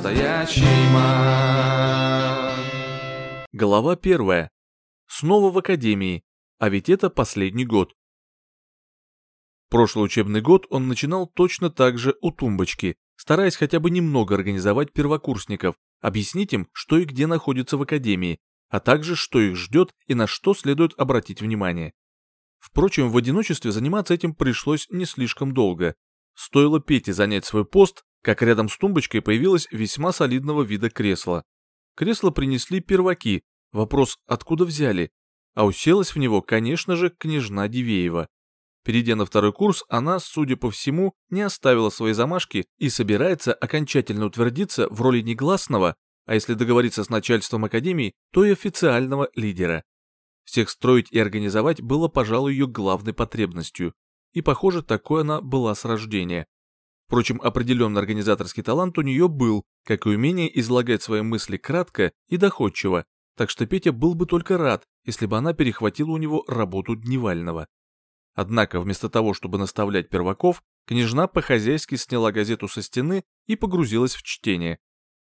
настоящий маг. Глава первая. Снова в академии, а ведь это последний год. Прошлый учебный год он начинал точно так же у тумбочки, стараясь хотя бы немного организовать первокурсников, объяснить им, что и где находится в академии, а также что их ждет и на что следует обратить внимание. Впрочем, в одиночестве заниматься этим пришлось не слишком долго. Стоило Пете занять свой пост, как рядом с тумбочкой появилось весьма солидного вида кресло. Кресло принесли перваки, вопрос откуда взяли, а уселась в него, конечно же, княжна Дивеева. Перейдя на второй курс, она, судя по всему, не оставила свои замашки и собирается окончательно утвердиться в роли негласного, а если договориться с начальством академии, то и официального лидера. Всех строить и организовать было, пожалуй, ее главной потребностью, и, похоже, такой она была с рождения. Впрочем, определенный организаторский талант у нее был, как и умение излагать свои мысли кратко и доходчиво, так что Петя был бы только рад, если бы она перехватила у него работу дневального. Однако вместо того, чтобы наставлять перваков, княжна по-хозяйски сняла газету со стены и погрузилась в чтение.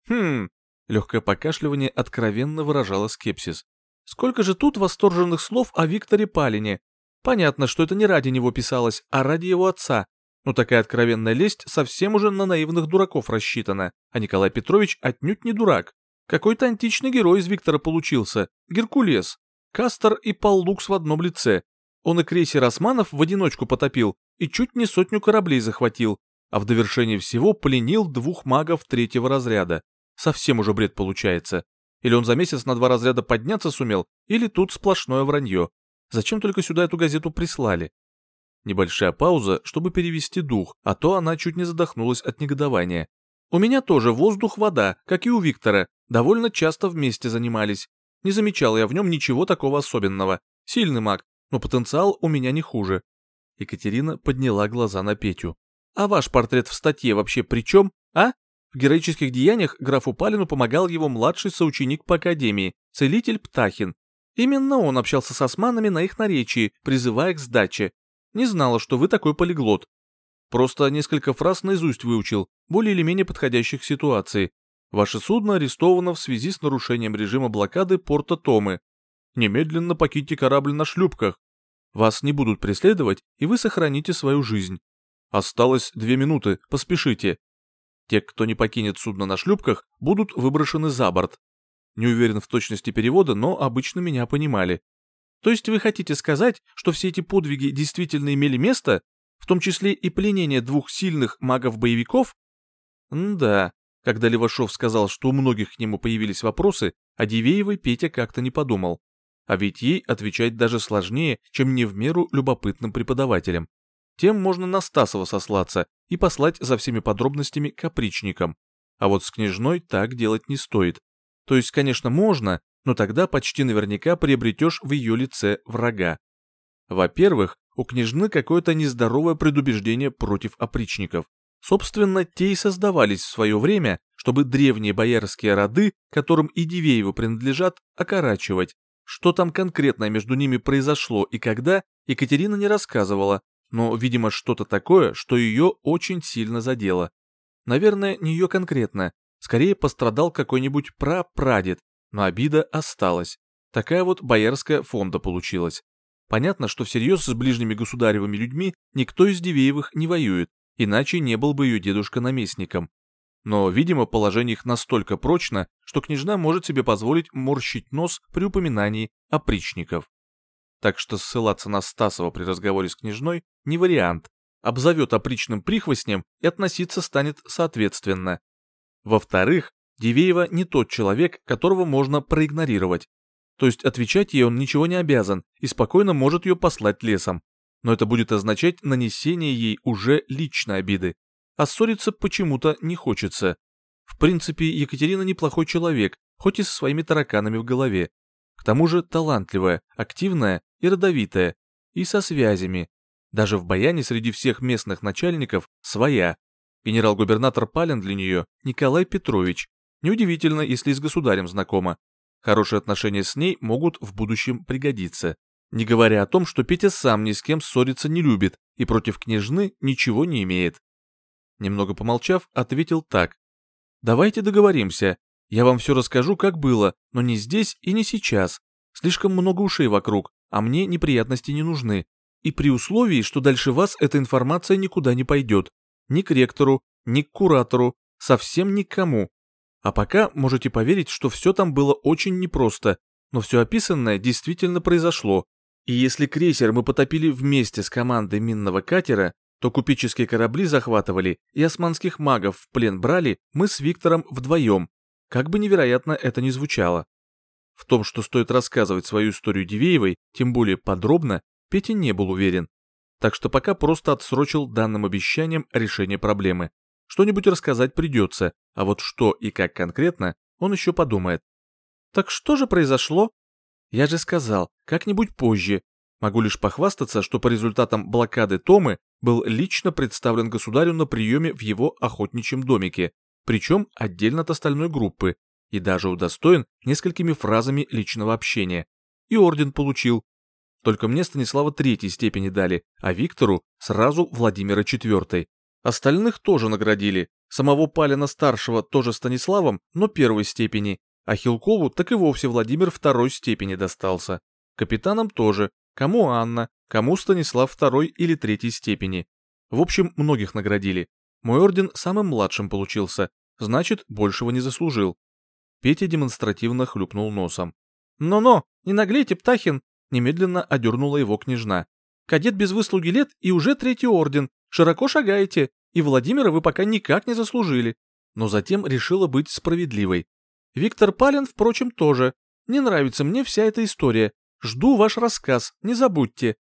Хм, легкое покашливание откровенно выражало скепсис. Сколько же тут восторженных слов о Викторе Палине. Понятно, что это не ради него писалось, а ради его отца. Но такая откровенная лесть совсем уже на наивных дураков рассчитана, а Николай Петрович отнюдь не дурак. Какой-то античный герой из Виктора получился, Геркулес. Кастер и Паллукс в одном лице. Он и крейсер османов в одиночку потопил и чуть не сотню кораблей захватил, а в довершение всего пленил двух магов третьего разряда. Совсем уже бред получается. Или он за месяц на два разряда подняться сумел, или тут сплошное вранье. Зачем только сюда эту газету прислали? Небольшая пауза, чтобы перевести дух, а то она чуть не задохнулась от негодования. У меня тоже воздух-вода, как и у Виктора, довольно часто вместе занимались. Не замечал я в нем ничего такого особенного. Сильный маг, но потенциал у меня не хуже. Екатерина подняла глаза на Петю. А ваш портрет в статье вообще при чем, а? В героических деяниях графу Палину помогал его младший соученик по академии, целитель Птахин. Именно он общался с османами на их наречии, призывая к сдаче. Не знала, что вы такой полиглот. Просто несколько фраз наизусть выучил, более или менее подходящих ситуаций. Ваше судно арестовано в связи с нарушением режима блокады порта Томы. Немедленно покиньте корабль на шлюпках. Вас не будут преследовать, и вы сохраните свою жизнь. Осталось две минуты, поспешите. Те, кто не покинет судно на шлюпках, будут выброшены за борт. Не уверен в точности перевода, но обычно меня понимали. То есть вы хотите сказать, что все эти подвиги действительно имели место, в том числе и пленение двух сильных магов-боевиков? да, когда Левашов сказал, что у многих к нему появились вопросы, о Дивеевой Петя как-то не подумал. А ведь ей отвечать даже сложнее, чем не в меру любопытным преподавателям тем можно на Стасова сослаться и послать за всеми подробностями капричникам. А вот с княжной так делать не стоит. То есть, конечно, можно, но тогда почти наверняка приобретешь в ее лице врага. Во-первых, у княжны какое-то нездоровое предубеждение против опричников. Собственно, те и создавались в свое время, чтобы древние боярские роды, которым и Дивеевы принадлежат, окорачивать. Что там конкретно между ними произошло и когда, Екатерина не рассказывала, но, видимо, что-то такое, что ее очень сильно задело. Наверное, не ее конкретно, скорее пострадал какой-нибудь прапрадед, но обида осталась. Такая вот боярская фонда получилась. Понятно, что всерьез с ближними государевыми людьми никто из Дивеевых не воюет, иначе не был бы ее дедушка наместником. Но, видимо, положение их настолько прочно, что княжна может себе позволить морщить нос при упоминании опричников так что ссылаться на Стасова при разговоре с княжной не вариант. Обзовет опричным прихвостнем и относиться станет соответственно. Во-вторых, Дивеева не тот человек, которого можно проигнорировать. То есть отвечать ей он ничего не обязан и спокойно может ее послать лесом. Но это будет означать нанесение ей уже личной обиды. А ссориться почему-то не хочется. В принципе, Екатерина неплохой человек, хоть и со своими тараканами в голове. К тому же талантливая, активная и родовитая, и со связями. Даже в Баяне среди всех местных начальников своя. Генерал-губернатор Палин для нее Николай Петрович. Неудивительно, если и с государем знакома. Хорошие отношения с ней могут в будущем пригодиться. Не говоря о том, что Петя сам ни с кем ссориться не любит и против княжны ничего не имеет. Немного помолчав, ответил так. Давайте договоримся. Я вам все расскажу, как было, но не здесь и не сейчас. Слишком много ушей вокруг, а мне неприятности не нужны. И при условии, что дальше вас эта информация никуда не пойдет. Ни к ректору, ни к куратору, совсем никому. А пока можете поверить, что все там было очень непросто, но все описанное действительно произошло. И если крейсер мы потопили вместе с командой минного катера, то купеческие корабли захватывали и османских магов в плен брали мы с Виктором вдвоем, как бы невероятно это ни звучало. В том, что стоит рассказывать свою историю Дивеевой, тем более подробно, Петя не был уверен. Так что пока просто отсрочил данным обещанием решение проблемы. Что-нибудь рассказать придется, а вот что и как конкретно, он еще подумает. Так что же произошло? Я же сказал, как-нибудь позже, Могу лишь похвастаться, что по результатам блокады Томы был лично представлен государю на приеме в его охотничьем домике, причем отдельно от остальной группы, и даже удостоен несколькими фразами личного общения. И орден получил. Только мне Станислава третьей степени дали, а Виктору сразу Владимира четвертой. Остальных тоже наградили. Самого Палина-старшего тоже Станиславом, но первой степени, а Хилкову так и вовсе Владимир второй степени достался. Капитанам тоже, Кому Анна, кому Станислав второй или третьей степени. В общем, многих наградили. Мой орден самым младшим получился, значит, большего не заслужил. Петя демонстративно хлюпнул носом. «Но-но, не наглейте, Птахин!» Немедленно одернула его княжна. «Кадет без выслуги лет и уже третий орден. Широко шагаете, и Владимира вы пока никак не заслужили». Но затем решила быть справедливой. Виктор Палин, впрочем, тоже. Не нравится мне вся эта история. Жду ваш рассказ, не забудьте».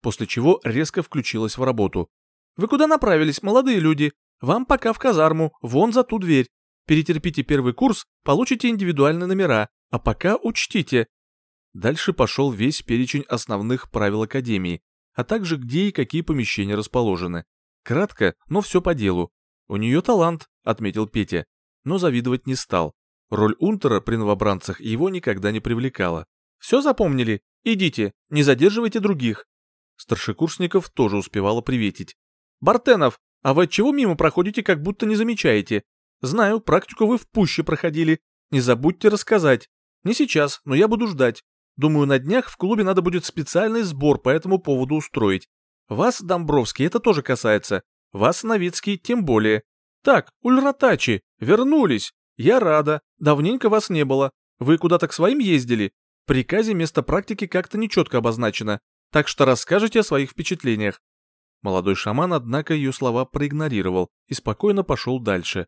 После чего резко включилась в работу. «Вы куда направились, молодые люди? Вам пока в казарму, вон за ту дверь. Перетерпите первый курс, получите индивидуальные номера, а пока учтите». Дальше пошел весь перечень основных правил Академии, а также где и какие помещения расположены. Кратко, но все по делу. «У нее талант», — отметил Петя, но завидовать не стал. Роль Унтера при новобранцах его никогда не привлекала. Все запомнили? Идите, не задерживайте других. Старшекурсников тоже успевала приветить. Бартенов, а вы чего мимо проходите, как будто не замечаете? Знаю, практику вы в пуще проходили. Не забудьте рассказать. Не сейчас, но я буду ждать. Думаю, на днях в клубе надо будет специальный сбор по этому поводу устроить. Вас, Домбровский, это тоже касается. Вас, Новицкий, тем более. Так, Ульратачи, вернулись. Я рада. Давненько вас не было. Вы куда-то к своим ездили? В приказе место практики как-то нечетко обозначено, так что расскажите о своих впечатлениях. Молодой шаман, однако, ее слова проигнорировал и спокойно пошел дальше.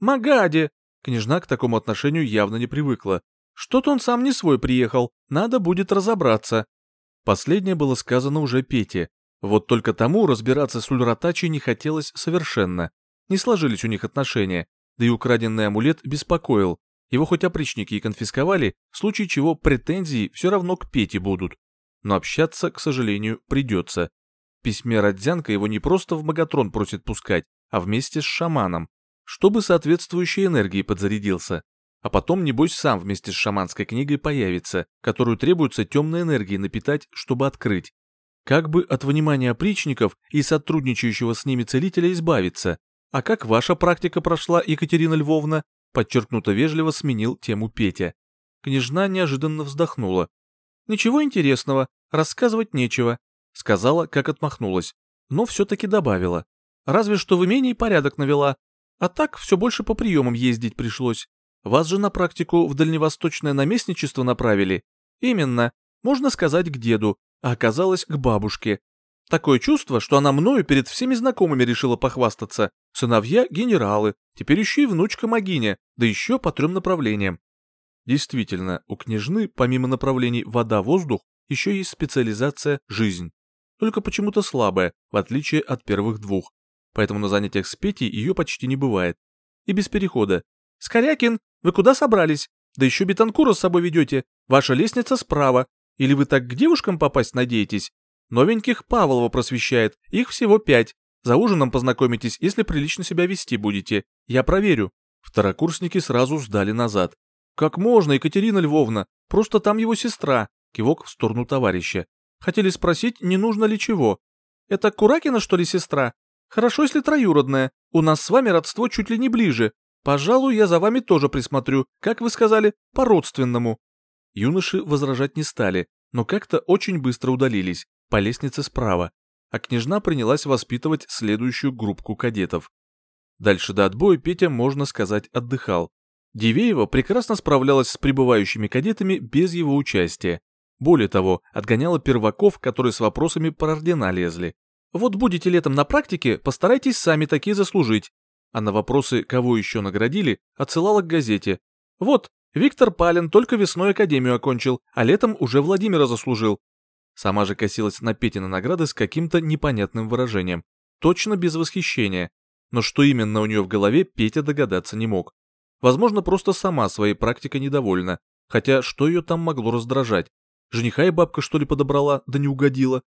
«Магади!» Княжна к такому отношению явно не привыкла. «Что-то он сам не свой приехал, надо будет разобраться». Последнее было сказано уже Пете. Вот только тому разбираться с Ульратачей не хотелось совершенно. Не сложились у них отношения, да и украденный амулет беспокоил. Его хоть опричники и конфисковали, в случае чего претензии все равно к Пете будут. Но общаться, к сожалению, придется. В письме Родзянка его не просто в Магатрон просит пускать, а вместе с шаманом, чтобы соответствующей энергией подзарядился. А потом, небось, сам вместе с шаманской книгой появится, которую требуется темной энергией напитать, чтобы открыть. Как бы от внимания опричников и сотрудничающего с ними целителя избавиться? А как ваша практика прошла, Екатерина Львовна? подчеркнуто вежливо сменил тему Петя. Княжна неожиданно вздохнула. «Ничего интересного, рассказывать нечего», — сказала, как отмахнулась, но все-таки добавила. «Разве что в имении порядок навела, а так все больше по приемам ездить пришлось. Вас же на практику в дальневосточное наместничество направили. Именно, можно сказать, к деду, а оказалось к бабушке. Такое чувство, что она мною перед всеми знакомыми решила похвастаться. Сыновья — генералы, теперь еще и внучка Магиня, да еще по трем направлениям. Действительно, у княжны, помимо направлений вода-воздух, еще есть специализация «жизнь». Только почему-то слабая, в отличие от первых двух. Поэтому на занятиях с Петей ее почти не бывает. И без перехода. «Скорякин, вы куда собрались? Да еще Бетанкура с собой ведете. Ваша лестница справа. Или вы так к девушкам попасть надеетесь? Новеньких Павлова просвещает, их всего пять. За ужином познакомитесь, если прилично себя вести будете. Я проверю». Второкурсники сразу сдали назад. «Как можно, Екатерина Львовна? Просто там его сестра», кивок в сторону товарища. «Хотели спросить, не нужно ли чего?» «Это Куракина, что ли, сестра? Хорошо, если троюродная. У нас с вами родство чуть ли не ближе. Пожалуй, я за вами тоже присмотрю, как вы сказали, по-родственному. Юноши возражать не стали, но как-то очень быстро удалились, по лестнице справа, а княжна принялась воспитывать следующую группку кадетов. Дальше до отбоя Петя, можно сказать, отдыхал. Дивеева прекрасно справлялась с прибывающими кадетами без его участия. Более того, отгоняла перваков, которые с вопросами про ордена лезли. Вот будете летом на практике, постарайтесь сами такие заслужить а на вопросы, кого еще наградили, отсылала к газете. Вот, Виктор Палин только весной академию окончил, а летом уже Владимира заслужил. Сама же косилась на Петина награды с каким-то непонятным выражением. Точно без восхищения. Но что именно у нее в голове, Петя догадаться не мог. Возможно, просто сама своей практикой недовольна. Хотя что ее там могло раздражать? Жениха и бабка что ли подобрала, да не угодила?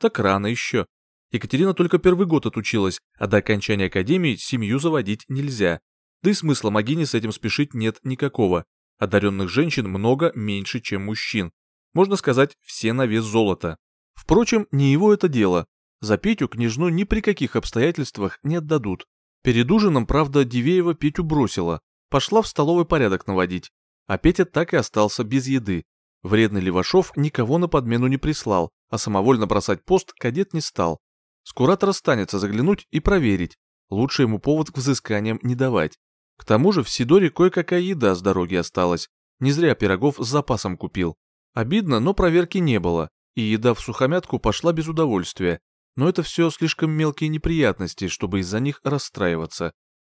Так рано еще. Екатерина только первый год отучилась, а до окончания академии семью заводить нельзя. Да и смысла Магине с этим спешить нет никакого. Одаренных женщин много меньше, чем мужчин. Можно сказать, все на вес золота. Впрочем, не его это дело. За Петю княжну ни при каких обстоятельствах не отдадут. Перед ужином, правда, Дивеева Петю бросила. Пошла в столовый порядок наводить. А Петя так и остался без еды. Вредный Левашов никого на подмену не прислал, а самовольно бросать пост кадет не стал. Скоро расстанется заглянуть и проверить. Лучше ему повод к взысканиям не давать. К тому же в Сидоре кое-какая еда с дороги осталась. Не зря пирогов с запасом купил. Обидно, но проверки не было, и еда в сухомятку пошла без удовольствия. Но это все слишком мелкие неприятности, чтобы из-за них расстраиваться.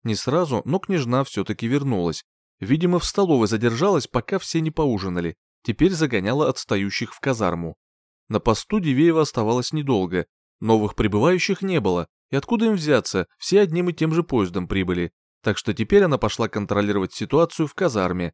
Не сразу, но княжна все-таки вернулась. Видимо, в столовой задержалась, пока все не поужинали. Теперь загоняла отстающих в казарму. На посту Дивеева оставалась недолго, Новых прибывающих не было, и откуда им взяться, все одним и тем же поездом прибыли, так что теперь она пошла контролировать ситуацию в казарме.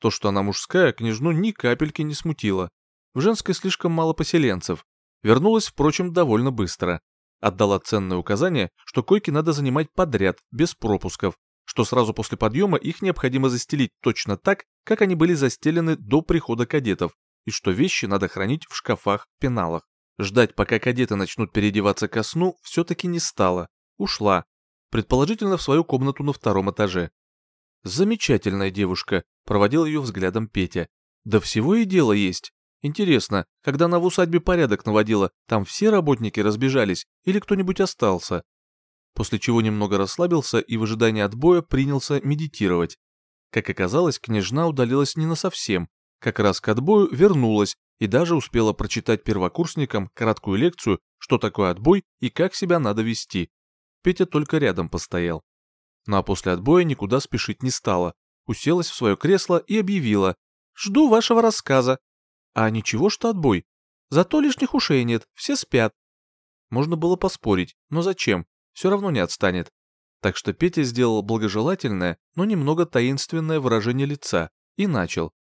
То, что она мужская, княжну ни капельки не смутило. В женской слишком мало поселенцев. Вернулась, впрочем, довольно быстро. Отдала ценное указание, что койки надо занимать подряд, без пропусков, что сразу после подъема их необходимо застелить точно так, как они были застелены до прихода кадетов, и что вещи надо хранить в шкафах-пеналах. Ждать, пока кадеты начнут переодеваться ко сну, все-таки не стало. Ушла. Предположительно, в свою комнату на втором этаже. Замечательная девушка, проводил ее взглядом Петя. Да всего и дело есть. Интересно, когда она в усадьбе порядок наводила, там все работники разбежались или кто-нибудь остался? После чего немного расслабился и в ожидании отбоя принялся медитировать. Как оказалось, княжна удалилась не на совсем. Как раз к отбою вернулась и даже успела прочитать первокурсникам краткую лекцию, что такое отбой и как себя надо вести. Петя только рядом постоял. Ну а после отбоя никуда спешить не стала, уселась в свое кресло и объявила «Жду вашего рассказа». А ничего, что отбой. Зато лишних ушей нет, все спят. Можно было поспорить, но зачем? Все равно не отстанет. Так что Петя сделал благожелательное, но немного таинственное выражение лица и начал.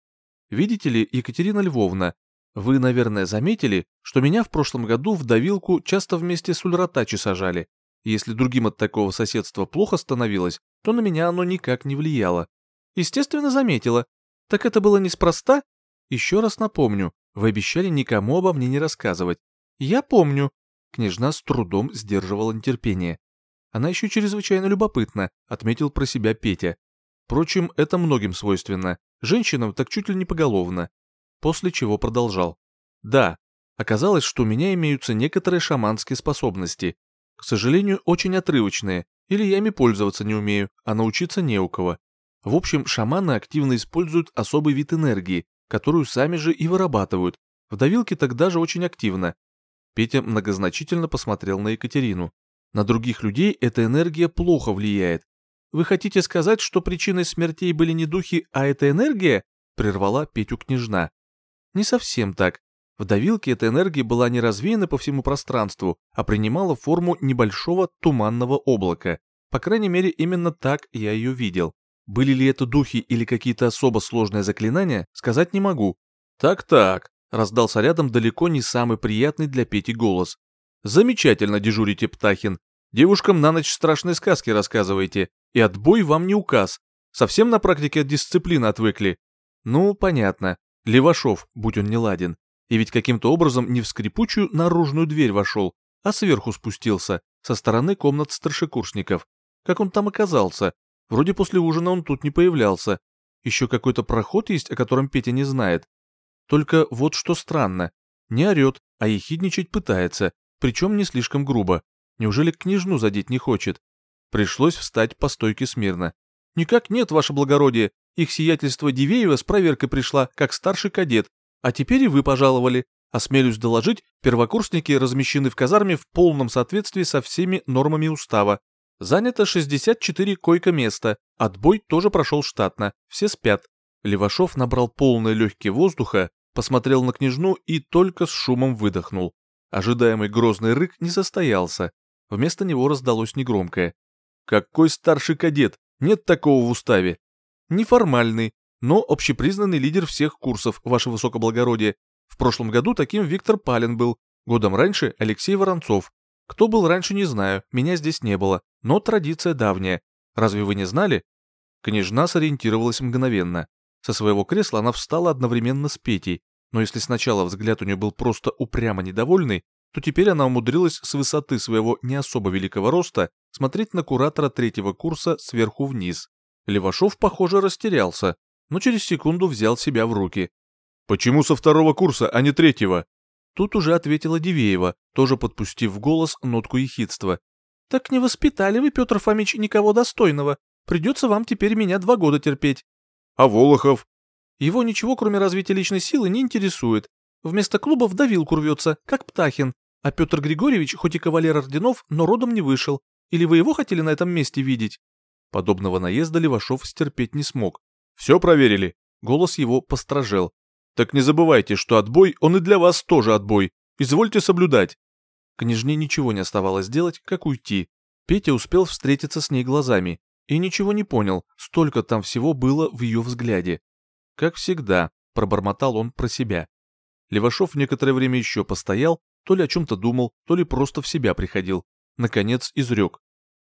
«Видите ли, Екатерина Львовна, вы, наверное, заметили, что меня в прошлом году в давилку часто вместе с Ульратачи сажали. Если другим от такого соседства плохо становилось, то на меня оно никак не влияло. Естественно, заметила. Так это было неспроста? Еще раз напомню, вы обещали никому обо мне не рассказывать. Я помню. Княжна с трудом сдерживала нетерпение. Она еще чрезвычайно любопытна, отметил про себя Петя. Впрочем, это многим свойственно. Женщинам так чуть ли не поголовно после чего продолжал. Да, оказалось, что у меня имеются некоторые шаманские способности. К сожалению, очень отрывочные, или я ими пользоваться не умею, а научиться не у кого. В общем, шаманы активно используют особый вид энергии, которую сами же и вырабатывают. В давилке тогда же очень активно. Петя многозначительно посмотрел на Екатерину. На других людей эта энергия плохо влияет. Вы хотите сказать, что причиной смертей были не духи, а эта энергия? Прервала Петю княжна. Не совсем так. В давилке эта энергия была не развеяна по всему пространству, а принимала форму небольшого туманного облака. По крайней мере, именно так я ее видел. Были ли это духи или какие-то особо сложные заклинания, сказать не могу. Так-так, раздался рядом далеко не самый приятный для Пети голос. Замечательно дежурите, Птахин. Девушкам на ночь страшные сказки рассказываете, и отбой вам не указ. Совсем на практике от дисциплины отвыкли. Ну, понятно. Левашов, будь он не ладен, и ведь каким-то образом не в скрипучую наружную дверь вошел, а сверху спустился, со стороны комнат старшекурсников. Как он там оказался? Вроде после ужина он тут не появлялся. Еще какой-то проход есть, о котором Петя не знает. Только вот что странно. Не орет, а ехидничать пытается, причем не слишком грубо. Неужели княжну задеть не хочет? Пришлось встать по стойке смирно. «Никак нет, ваше благородие. Их сиятельство Дивеева с проверкой пришла, как старший кадет. А теперь и вы пожаловали. Осмелюсь доложить, первокурсники размещены в казарме в полном соответствии со всеми нормами устава. Занято 64 койко-места, отбой тоже прошел штатно, все спят. Левашов набрал полные легкие воздуха, посмотрел на княжну и только с шумом выдохнул. Ожидаемый грозный рык не состоялся. Вместо него раздалось негромкое. «Какой старший кадет? Нет такого в уставе!» «Неформальный, но общепризнанный лидер всех курсов, ваше высокоблагородие. В прошлом году таким Виктор Палин был, годом раньше Алексей Воронцов. Кто был раньше, не знаю, меня здесь не было, но традиция давняя. Разве вы не знали?» Княжна сориентировалась мгновенно. Со своего кресла она встала одновременно с Петей, но если сначала взгляд у нее был просто упрямо недовольный, то теперь она умудрилась с высоты своего не особо великого роста смотреть на куратора третьего курса сверху вниз. Левашов, похоже, растерялся, но через секунду взял себя в руки. «Почему со второго курса, а не третьего?» Тут уже ответила Дивеева, тоже подпустив в голос нотку ехидства. «Так не воспитали вы, Петр Фомич, никого достойного. Придется вам теперь меня два года терпеть». «А Волохов?» Его ничего, кроме развития личной силы, не интересует. Вместо клуба в давилку рвется, как Птахин. А Петр Григорьевич, хоть и кавалер орденов, но родом не вышел. Или вы его хотели на этом месте видеть?» Подобного наезда Левашов стерпеть не смог. «Все проверили?» Голос его постражел. «Так не забывайте, что отбой, он и для вас тоже отбой. Извольте соблюдать». Княжне ничего не оставалось делать, как уйти. Петя успел встретиться с ней глазами и ничего не понял, столько там всего было в ее взгляде. Как всегда, пробормотал он про себя. Левашов некоторое время еще постоял, то ли о чем-то думал, то ли просто в себя приходил. Наконец изрек.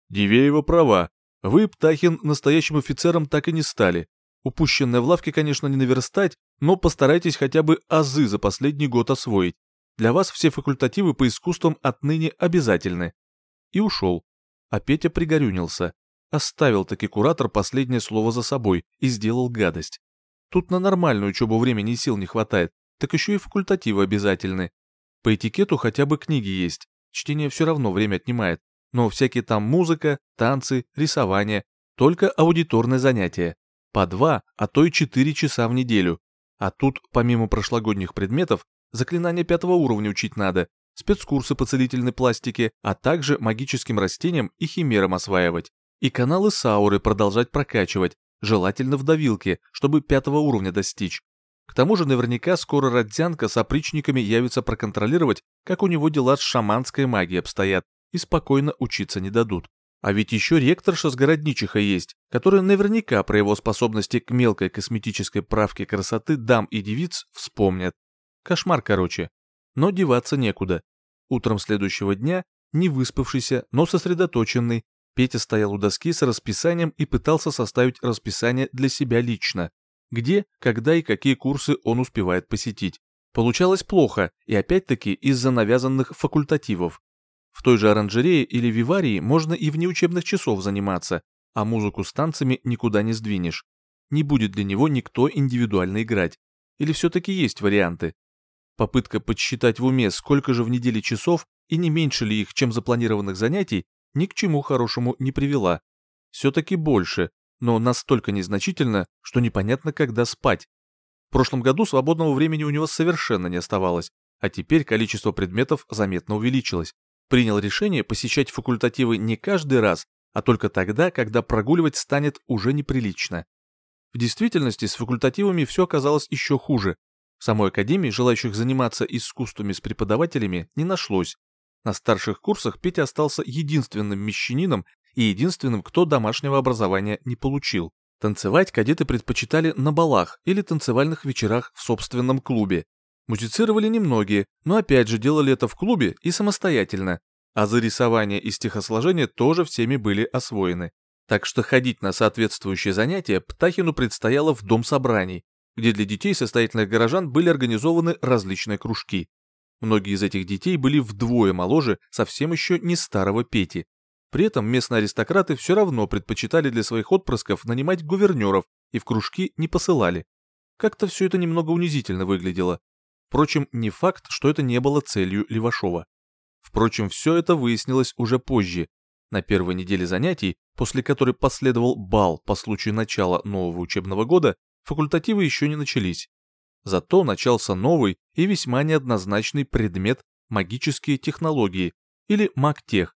«Дивеева права. Вы, Птахин, настоящим офицером так и не стали. Упущенное в лавке, конечно, не наверстать, но постарайтесь хотя бы азы за последний год освоить. Для вас все факультативы по искусствам отныне обязательны». И ушел. А Петя пригорюнился. Оставил таки куратор последнее слово за собой и сделал гадость. Тут на нормальную учебу времени и сил не хватает, так еще и факультативы обязательны. По этикету хотя бы книги есть, чтение все равно время отнимает, но всякие там музыка, танцы, рисование, только аудиторные занятия. По два, а то и четыре часа в неделю. А тут, помимо прошлогодних предметов, заклинания пятого уровня учить надо, спецкурсы по целительной пластике, а также магическим растениям и химерам осваивать. И каналы Сауры продолжать прокачивать, желательно в давилке, чтобы пятого уровня достичь. К тому же наверняка скоро Родзянка с опричниками явится проконтролировать, как у него дела с шаманской магией обстоят, и спокойно учиться не дадут. А ведь еще ректорша с городничиха есть, которая наверняка про его способности к мелкой косметической правке красоты дам и девиц вспомнят. Кошмар, короче. Но деваться некуда. Утром следующего дня, не выспавшийся, но сосредоточенный, Петя стоял у доски с расписанием и пытался составить расписание для себя лично где, когда и какие курсы он успевает посетить. Получалось плохо, и опять-таки из-за навязанных факультативов. В той же оранжерее или виварии можно и вне учебных часов заниматься, а музыку с танцами никуда не сдвинешь. Не будет для него никто индивидуально играть. Или все-таки есть варианты? Попытка подсчитать в уме, сколько же в неделе часов и не меньше ли их, чем запланированных занятий, ни к чему хорошему не привела. Все-таки больше, но настолько незначительно, что непонятно, когда спать. В прошлом году свободного времени у него совершенно не оставалось, а теперь количество предметов заметно увеличилось. Принял решение посещать факультативы не каждый раз, а только тогда, когда прогуливать станет уже неприлично. В действительности с факультативами все оказалось еще хуже. В самой академии желающих заниматься искусствами с преподавателями не нашлось. На старших курсах Петя остался единственным мещанином, и единственным, кто домашнего образования не получил. Танцевать кадеты предпочитали на балах или танцевальных вечерах в собственном клубе. Музицировали немногие, но опять же делали это в клубе и самостоятельно. А за рисование и стихосложение тоже всеми были освоены. Так что ходить на соответствующие занятия Птахину предстояло в дом собраний, где для детей состоятельных горожан были организованы различные кружки. Многие из этих детей были вдвое моложе совсем еще не старого Пети, При этом местные аристократы все равно предпочитали для своих отпрысков нанимать гувернеров и в кружки не посылали. Как-то все это немного унизительно выглядело. Впрочем, не факт, что это не было целью Левашова. Впрочем, все это выяснилось уже позже. На первой неделе занятий, после которой последовал бал по случаю начала нового учебного года, факультативы еще не начались. Зато начался новый и весьма неоднозначный предмет магические технологии, или магтех.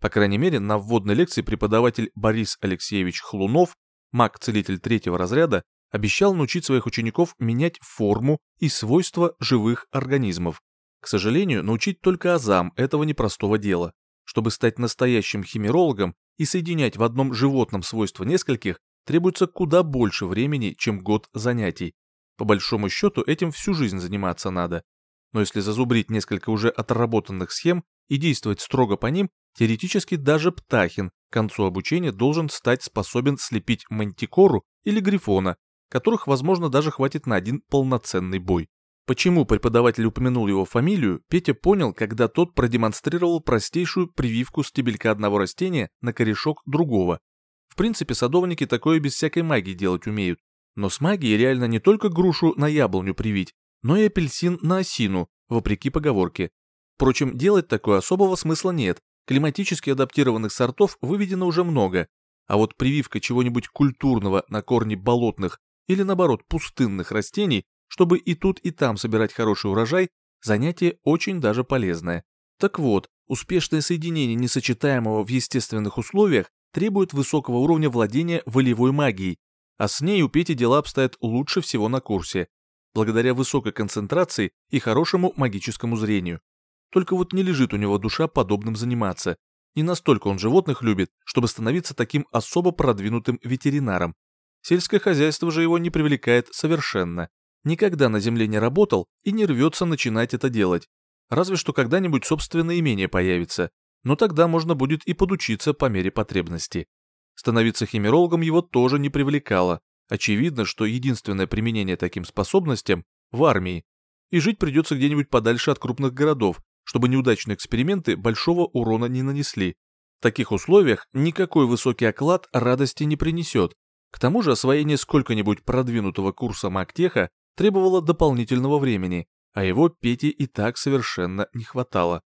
По крайней мере, на вводной лекции преподаватель Борис Алексеевич Хлунов, маг-целитель третьего разряда, обещал научить своих учеников менять форму и свойства живых организмов. К сожалению, научить только азам этого непростого дела. Чтобы стать настоящим химерологом и соединять в одном животном свойства нескольких, требуется куда больше времени, чем год занятий. По большому счету, этим всю жизнь заниматься надо. Но если зазубрить несколько уже отработанных схем и действовать строго по ним, теоретически даже Птахин к концу обучения должен стать способен слепить мантикору или грифона, которых, возможно, даже хватит на один полноценный бой. Почему преподаватель упомянул его фамилию, Петя понял, когда тот продемонстрировал простейшую прививку стебелька одного растения на корешок другого. В принципе, садовники такое без всякой магии делать умеют. Но с магией реально не только грушу на яблоню привить, но и апельсин на осину, вопреки поговорке. Впрочем, делать такое особого смысла нет, климатически адаптированных сортов выведено уже много, а вот прививка чего-нибудь культурного на корни болотных или наоборот пустынных растений, чтобы и тут и там собирать хороший урожай, занятие очень даже полезное. Так вот, успешное соединение несочетаемого в естественных условиях требует высокого уровня владения волевой магией, а с ней у Пети дела обстоят лучше всего на курсе, благодаря высокой концентрации и хорошему магическому зрению. Только вот не лежит у него душа подобным заниматься. Не настолько он животных любит, чтобы становиться таким особо продвинутым ветеринаром. Сельское хозяйство же его не привлекает совершенно. Никогда на земле не работал и не рвется начинать это делать. Разве что когда-нибудь собственное имение появится, но тогда можно будет и подучиться по мере потребности. Становиться химерологом его тоже не привлекало. Очевидно, что единственное применение таким способностям в армии. И жить придется где-нибудь подальше от крупных городов, чтобы неудачные эксперименты большого урона не нанесли. В таких условиях никакой высокий оклад радости не принесет, к тому же освоение сколько-нибудь продвинутого курса Мактеха требовало дополнительного времени, а его Пете и так совершенно не хватало.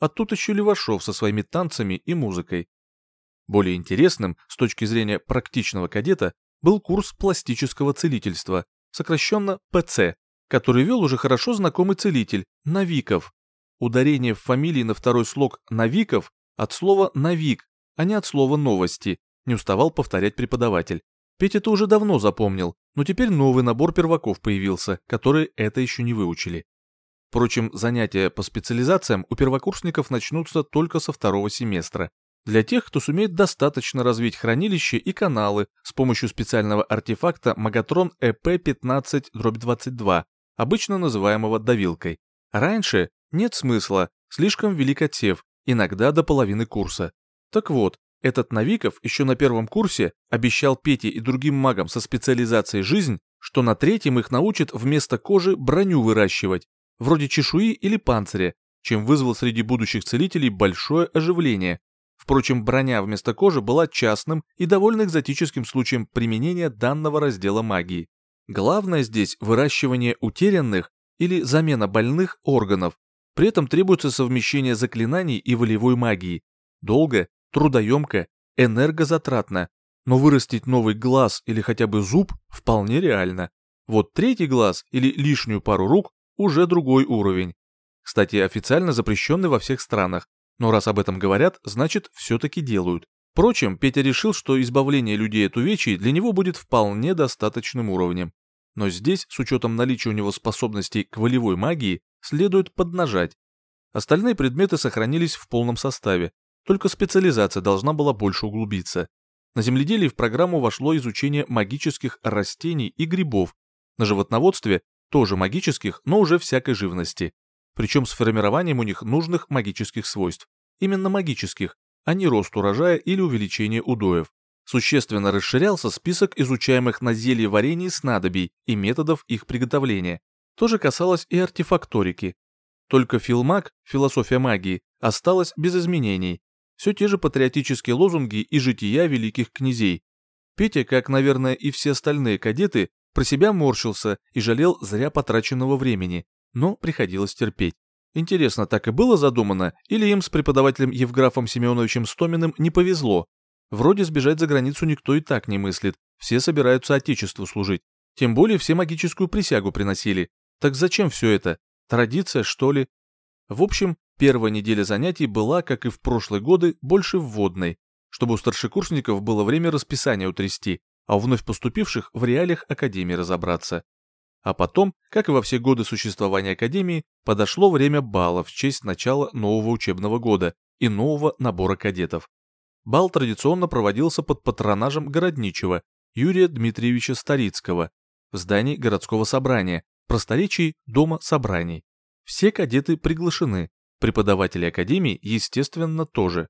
А тут еще Левашов со своими танцами и музыкой. Более интересным, с точки зрения практичного кадета, был курс пластического целительства, сокращенно ПЦ, который вел уже хорошо знакомый целитель, Навиков. Ударение в фамилии на второй слог Навиков от слова «навик», а не от слова «новости», не уставал повторять преподаватель. Петя это уже давно запомнил, но теперь новый набор перваков появился, которые это еще не выучили. Впрочем, занятия по специализациям у первокурсников начнутся только со второго семестра. Для тех, кто сумеет достаточно развить хранилище и каналы с помощью специального артефакта Магатрон EP15-22, обычно называемого давилкой. Раньше нет смысла, слишком велик отсев, иногда до половины курса. Так вот, этот Новиков еще на первом курсе обещал Пете и другим магам со специализацией «Жизнь», что на третьем их научат вместо кожи броню выращивать, вроде чешуи или панциря, чем вызвал среди будущих целителей большое оживление. Впрочем, броня вместо кожи была частным и довольно экзотическим случаем применения данного раздела магии. Главное здесь выращивание утерянных или замена больных органов. При этом требуется совмещение заклинаний и волевой магии. Долго трудоемко, энергозатратно, но вырастить новый глаз или хотя бы зуб вполне реально. Вот третий глаз или лишнюю пару рук уже другой уровень. Кстати, официально запрещенный во всех странах, но раз об этом говорят, значит все-таки делают. Впрочем, Петя решил, что избавление людей от увечий для него будет вполне достаточным уровнем. Но здесь, с учетом наличия у него способностей к волевой магии, следует поднажать. Остальные предметы сохранились в полном составе, только специализация должна была больше углубиться. На земледелии в программу вошло изучение магических растений и грибов, на животноводстве тоже магических, но уже всякой живности. Причем с формированием у них нужных магических свойств. Именно магических, а не рост урожая или увеличение удоев. Существенно расширялся список изучаемых на зелье варенье снадобий и методов их приготовления. То же касалось и артефакторики. Только филмаг, философия магии, осталась без изменений, Все те же патриотические лозунги и жития великих князей. Петя, как, наверное, и все остальные кадеты, про себя морщился и жалел зря потраченного времени, но приходилось терпеть. Интересно, так и было задумано, или им с преподавателем Евграфом Семеновичем Стоминым не повезло? Вроде сбежать за границу никто и так не мыслит, все собираются Отечеству служить. Тем более все магическую присягу приносили. Так зачем все это? Традиция, что ли? В общем, первая неделя занятий была, как и в прошлые годы, больше вводной, чтобы у старшекурсников было время расписания утрясти, а у вновь поступивших в реалиях Академии разобраться. А потом, как и во все годы существования Академии, подошло время бала в честь начала нового учебного года и нового набора кадетов. Бал традиционно проводился под патронажем Городничего Юрия Дмитриевича Старицкого в здании городского собрания, просторечий Дома собраний. Все кадеты приглашены, преподаватели Академии, естественно, тоже.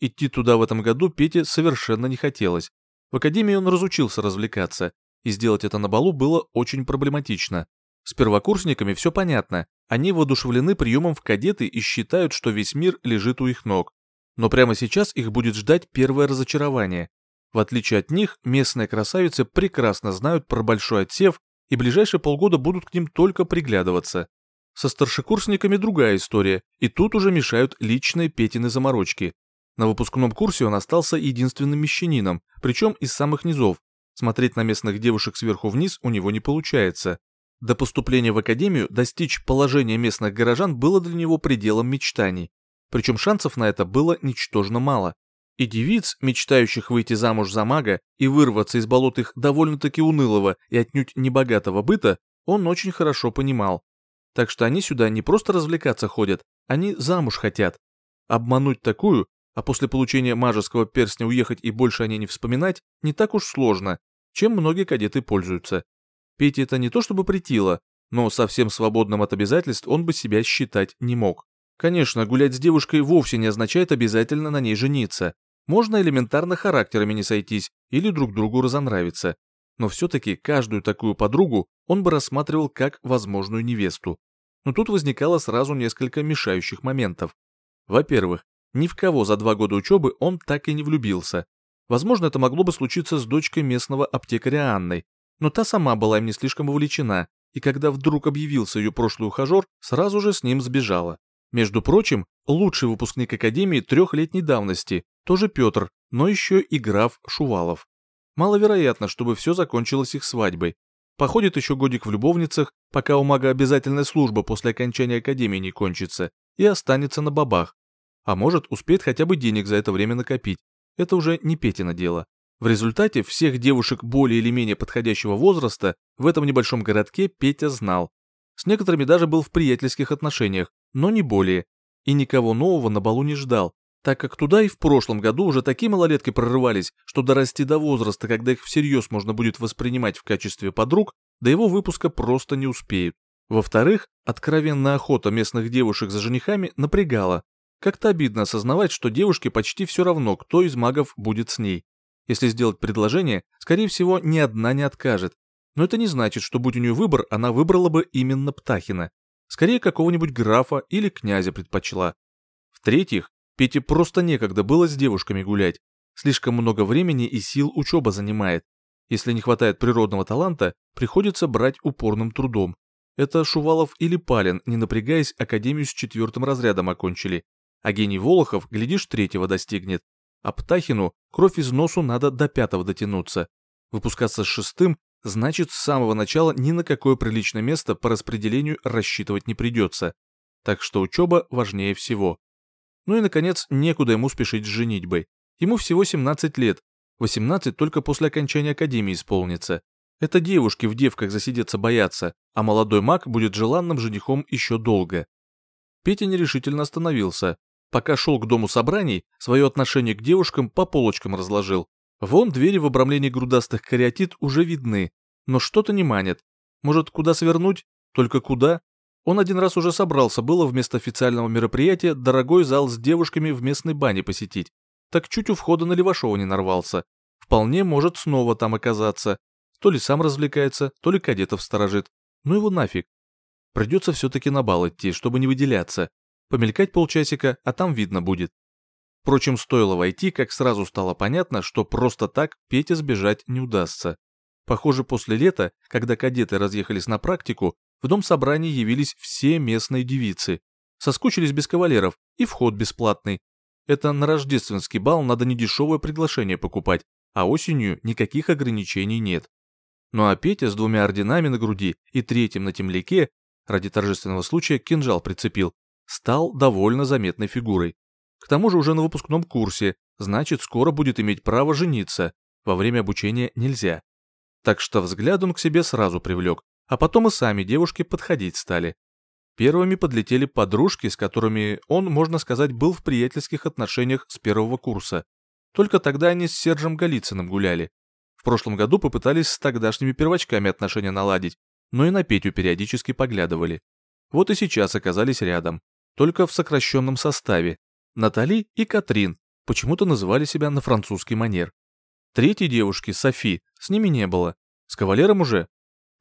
Идти туда в этом году Пете совершенно не хотелось. В Академии он разучился развлекаться, и сделать это на балу было очень проблематично. С первокурсниками все понятно, они воодушевлены приемом в кадеты и считают, что весь мир лежит у их ног. Но прямо сейчас их будет ждать первое разочарование. В отличие от них, местные красавицы прекрасно знают про большой отсев и ближайшие полгода будут к ним только приглядываться. Со старшекурсниками другая история, и тут уже мешают личные Петины заморочки. На выпускном курсе он остался единственным мещанином, причем из самых низов, Смотреть на местных девушек сверху вниз у него не получается. До поступления в академию достичь положения местных горожан было для него пределом мечтаний. Причем шансов на это было ничтожно мало. И девиц, мечтающих выйти замуж за мага и вырваться из болот их довольно-таки унылого и отнюдь небогатого быта, он очень хорошо понимал. Так что они сюда не просто развлекаться ходят, они замуж хотят. Обмануть такую а после получения мажеского перстня уехать и больше о ней не вспоминать не так уж сложно, чем многие кадеты пользуются. Пете это не то чтобы притило, но совсем свободным от обязательств он бы себя считать не мог. Конечно, гулять с девушкой вовсе не означает обязательно на ней жениться. Можно элементарно характерами не сойтись или друг другу разонравиться. Но все-таки каждую такую подругу он бы рассматривал как возможную невесту. Но тут возникало сразу несколько мешающих моментов. Во-первых, ни в кого за два года учебы он так и не влюбился. Возможно, это могло бы случиться с дочкой местного аптекаря Анной, но та сама была им не слишком увлечена, и когда вдруг объявился ее прошлый ухажер, сразу же с ним сбежала. Между прочим, лучший выпускник Академии трехлетней давности, тоже Петр, но еще и граф Шувалов. Маловероятно, чтобы все закончилось их свадьбой. Походит еще годик в любовницах, пока у мага обязательная служба после окончания Академии не кончится, и останется на бабах, а может, успеет хотя бы денег за это время накопить. Это уже не Петина дело. В результате всех девушек более или менее подходящего возраста в этом небольшом городке Петя знал. С некоторыми даже был в приятельских отношениях, но не более. И никого нового на балу не ждал, так как туда и в прошлом году уже такие малолетки прорывались, что дорасти до возраста, когда их всерьез можно будет воспринимать в качестве подруг, до его выпуска просто не успеют. Во-вторых, откровенная охота местных девушек за женихами напрягала, как-то обидно осознавать, что девушке почти все равно, кто из магов будет с ней. Если сделать предложение, скорее всего, ни одна не откажет. Но это не значит, что будь у нее выбор, она выбрала бы именно Птахина. Скорее, какого-нибудь графа или князя предпочла. В-третьих, Пете просто некогда было с девушками гулять. Слишком много времени и сил учеба занимает. Если не хватает природного таланта, приходится брать упорным трудом. Это Шувалов или Палин, не напрягаясь, академию с четвертым разрядом окончили а гений Волохов, глядишь, третьего достигнет. А Птахину кровь из носу надо до пятого дотянуться. Выпускаться с шестым значит с самого начала ни на какое приличное место по распределению рассчитывать не придется. Так что учеба важнее всего. Ну и, наконец, некуда ему спешить с женитьбой. Ему всего 17 лет, 18 только после окончания академии исполнится. Это девушки в девках засидеться боятся, а молодой маг будет желанным женихом еще долго. Петя нерешительно остановился, Пока шел к дому собраний, свое отношение к девушкам по полочкам разложил. Вон двери в обрамлении грудастых кариатид уже видны, но что-то не манит. Может, куда свернуть? Только куда? Он один раз уже собрался было вместо официального мероприятия дорогой зал с девушками в местной бане посетить. Так чуть у входа на Левашова не нарвался. Вполне может снова там оказаться. То ли сам развлекается, то ли кадетов сторожит. Ну его нафиг. Придется все-таки на бал идти, чтобы не выделяться. Помелькать полчасика, а там видно будет. Впрочем, стоило войти, как сразу стало понятно, что просто так Пете сбежать не удастся. Похоже, после лета, когда кадеты разъехались на практику, в дом собраний явились все местные девицы. Соскучились без кавалеров, и вход бесплатный. Это на рождественский бал надо недешевое приглашение покупать, а осенью никаких ограничений нет. Ну а Петя с двумя орденами на груди и третьим на темляке, ради торжественного случая кинжал прицепил, стал довольно заметной фигурой. К тому же уже на выпускном курсе, значит, скоро будет иметь право жениться. Во время обучения нельзя. Так что взгляд он к себе сразу привлек, а потом и сами девушки подходить стали. Первыми подлетели подружки, с которыми он, можно сказать, был в приятельских отношениях с первого курса. Только тогда они с Сержем Голицыным гуляли. В прошлом году попытались с тогдашними первочками отношения наладить, но и на Петю периодически поглядывали. Вот и сейчас оказались рядом, только в сокращенном составе. Натали и Катрин почему-то называли себя на французский манер. Третьей девушки, Софи, с ними не было. С кавалером уже.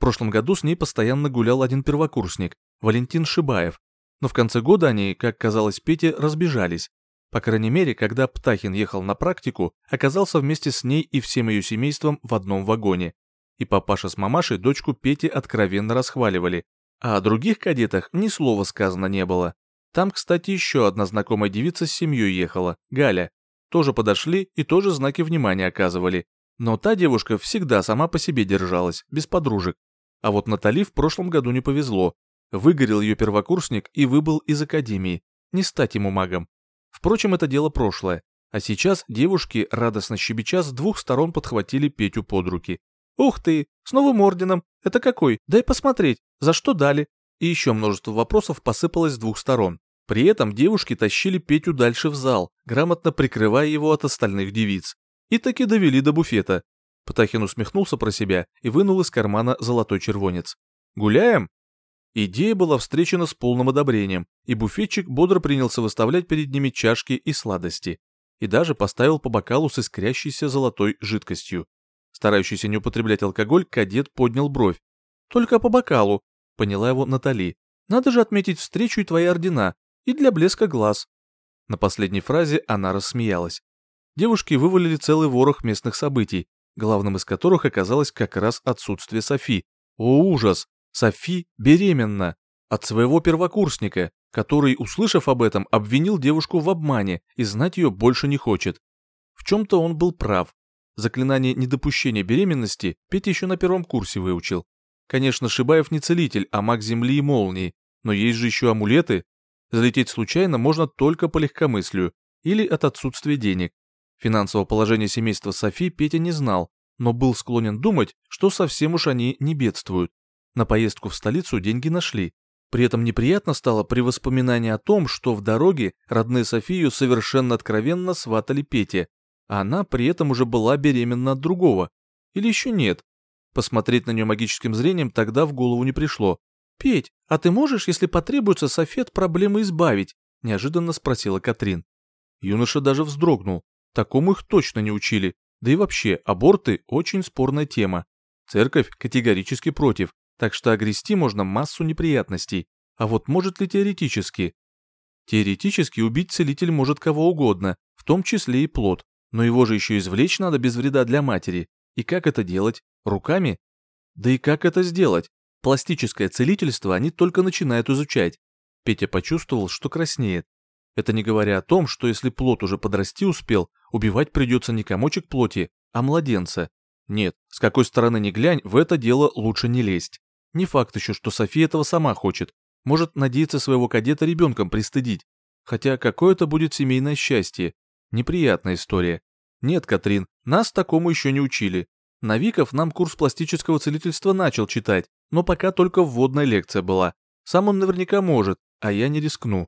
Прошлом году с ней постоянно гулял один первокурсник, Валентин Шибаев. Но в конце года они, как казалось Пете, разбежались. По крайней мере, когда Птахин ехал на практику, оказался вместе с ней и всем ее семейством в одном вагоне. И папаша с мамашей дочку Пети откровенно расхваливали. А о других кадетах ни слова сказано не было. Там, кстати, еще одна знакомая девица с семьей ехала, Галя. Тоже подошли и тоже знаки внимания оказывали. Но та девушка всегда сама по себе держалась, без подружек. А вот Натали в прошлом году не повезло. Выгорел ее первокурсник и выбыл из академии. Не стать ему магом. Впрочем, это дело прошлое. А сейчас девушки, радостно щебеча, с двух сторон подхватили Петю под руки. «Ух ты! С новым орденом! Это какой? Дай посмотреть! За что дали?» И еще множество вопросов посыпалось с двух сторон. При этом девушки тащили Петю дальше в зал, грамотно прикрывая его от остальных девиц. И таки довели до буфета. Птахин усмехнулся про себя и вынул из кармана золотой червонец. «Гуляем?» Идея была встречена с полным одобрением, и буфетчик бодро принялся выставлять перед ними чашки и сладости. И даже поставил по бокалу с искрящейся золотой жидкостью. Старающийся не употреблять алкоголь, кадет поднял бровь. «Только по бокалу», — поняла его Натали. «Надо же отметить встречу и твои ордена, и для блеска глаз». На последней фразе она рассмеялась. Девушки вывалили целый ворох местных событий, главным из которых оказалось как раз отсутствие Софи. О ужас! Софи беременна от своего первокурсника, который, услышав об этом, обвинил девушку в обмане и знать ее больше не хочет. В чем-то он был прав. Заклинание недопущения беременности Петя еще на первом курсе выучил. Конечно, Шибаев не целитель, а маг земли и молнии, но есть же еще амулеты. Залететь случайно можно только по легкомыслию или от отсутствия денег. Финансового положения семейства Софи Петя не знал, но был склонен думать, что совсем уж они не бедствуют. На поездку в столицу деньги нашли. При этом неприятно стало при воспоминании о том, что в дороге родные Софию совершенно откровенно сватали Пете, а она при этом уже была беременна от другого. Или еще нет. Посмотреть на нее магическим зрением тогда в голову не пришло. «Петь, а ты можешь, если потребуется, Софет проблемы избавить?» – неожиданно спросила Катрин. Юноша даже вздрогнул. Такому их точно не учили. Да и вообще, аборты – очень спорная тема. Церковь категорически против, так что огрести можно массу неприятностей. А вот может ли теоретически? Теоретически убить целитель может кого угодно, в том числе и плод, но его же еще извлечь надо без вреда для матери. И как это делать? Руками? Да и как это сделать? Пластическое целительство они только начинают изучать. Петя почувствовал, что краснеет. Это не говоря о том, что если плод уже подрасти успел, убивать придется не комочек плоти, а младенца. Нет, с какой стороны ни глянь, в это дело лучше не лезть. Не факт еще, что София этого сама хочет. Может надеяться своего кадета ребенком пристыдить. Хотя какое это будет семейное счастье. Неприятная история. Нет, Катрин, нас такому еще не учили. Навиков нам курс пластического целительства начал читать, но пока только вводная лекция была. Сам он наверняка может, а я не рискну.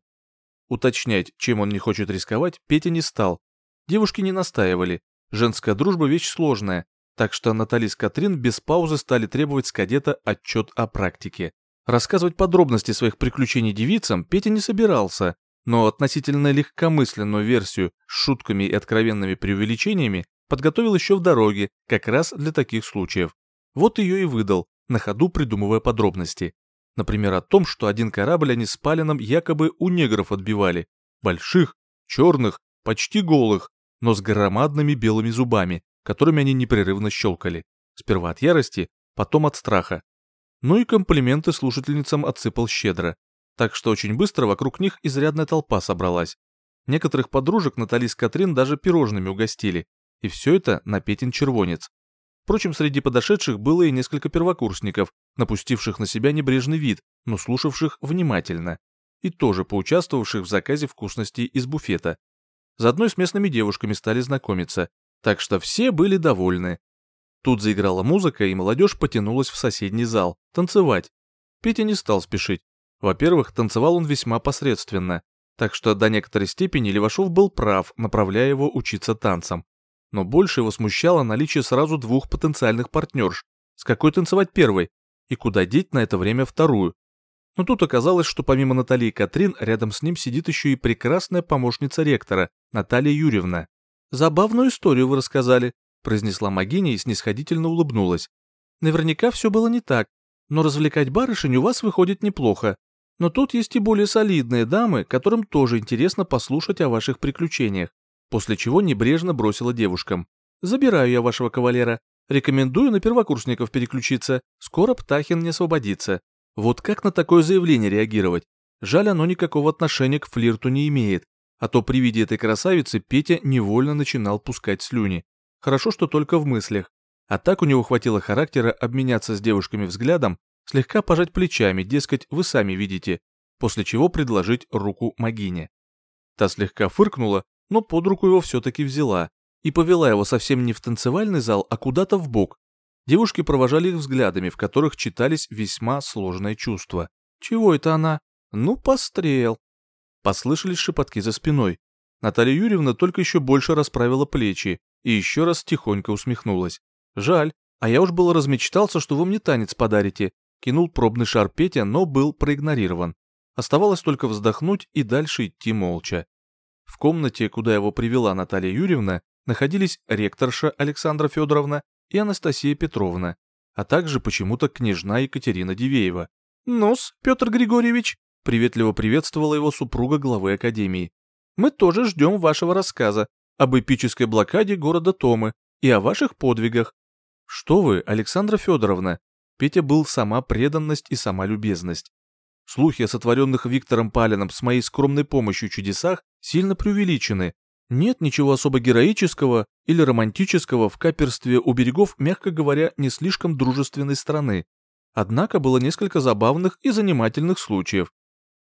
Уточнять, чем он не хочет рисковать, Петя не стал. Девушки не настаивали. Женская дружба вещь сложная, так что Натали с Катрин без паузы стали требовать с кадета отчет о практике. Рассказывать подробности своих приключений девицам Петя не собирался, но относительно легкомысленную версию с шутками и откровенными преувеличениями подготовил еще в дороге, как раз для таких случаев. Вот ее и выдал, на ходу придумывая подробности. Например, о том, что один корабль они с Палином якобы у негров отбивали. Больших, черных, почти голых, но с громадными белыми зубами, которыми они непрерывно щелкали. Сперва от ярости, потом от страха. Ну и комплименты слушательницам отсыпал щедро. Так что очень быстро вокруг них изрядная толпа собралась. Некоторых подружек Натали с Катрин даже пирожными угостили. И все это на Петин червонец. Впрочем, среди подошедших было и несколько первокурсников, напустивших на себя небрежный вид, но слушавших внимательно. И тоже поучаствовавших в заказе вкусностей из буфета. Заодно и с местными девушками стали знакомиться. Так что все были довольны. Тут заиграла музыка, и молодежь потянулась в соседний зал, танцевать. Петя не стал спешить. Во-первых, танцевал он весьма посредственно, так что до некоторой степени Левашов был прав, направляя его учиться танцам но больше его смущало наличие сразу двух потенциальных партнерш. С какой танцевать первой? И куда деть на это время вторую? Но тут оказалось, что помимо Натальи и Катрин, рядом с ним сидит еще и прекрасная помощница ректора, Наталья Юрьевна. «Забавную историю вы рассказали», — произнесла Магиня и снисходительно улыбнулась. «Наверняка все было не так, но развлекать барышень у вас выходит неплохо. Но тут есть и более солидные дамы, которым тоже интересно послушать о ваших приключениях после чего небрежно бросила девушкам. «Забираю я вашего кавалера. Рекомендую на первокурсников переключиться. Скоро Птахин не освободится. Вот как на такое заявление реагировать? Жаль, оно никакого отношения к флирту не имеет. А то при виде этой красавицы Петя невольно начинал пускать слюни. Хорошо, что только в мыслях. А так у него хватило характера обменяться с девушками взглядом, слегка пожать плечами, дескать, вы сами видите, после чего предложить руку Магине. Та слегка фыркнула, но под руку его все-таки взяла и повела его совсем не в танцевальный зал, а куда-то в бок. Девушки провожали их взглядами, в которых читались весьма сложные чувства. Чего это она? Ну, пострел. Послышались шепотки за спиной. Наталья Юрьевна только еще больше расправила плечи и еще раз тихонько усмехнулась. Жаль, а я уж было размечтался, что вы мне танец подарите. Кинул пробный шар Петя, но был проигнорирован. Оставалось только вздохнуть и дальше идти молча. В комнате, куда его привела Наталья Юрьевна, находились ректорша Александра Федоровна и Анастасия Петровна, а также почему-то княжна Екатерина Дивеева. «Ну-с, Петр Григорьевич», — приветливо приветствовала его супруга главы академии. «Мы тоже ждем вашего рассказа об эпической блокаде города Томы и о ваших подвигах». «Что вы, Александра Федоровна?» Петя был сама преданность и сама любезность. Слухи о сотворенных Виктором Палином с моей скромной помощью чудесах сильно преувеличены. Нет ничего особо героического или романтического в каперстве у берегов, мягко говоря, не слишком дружественной страны. Однако было несколько забавных и занимательных случаев.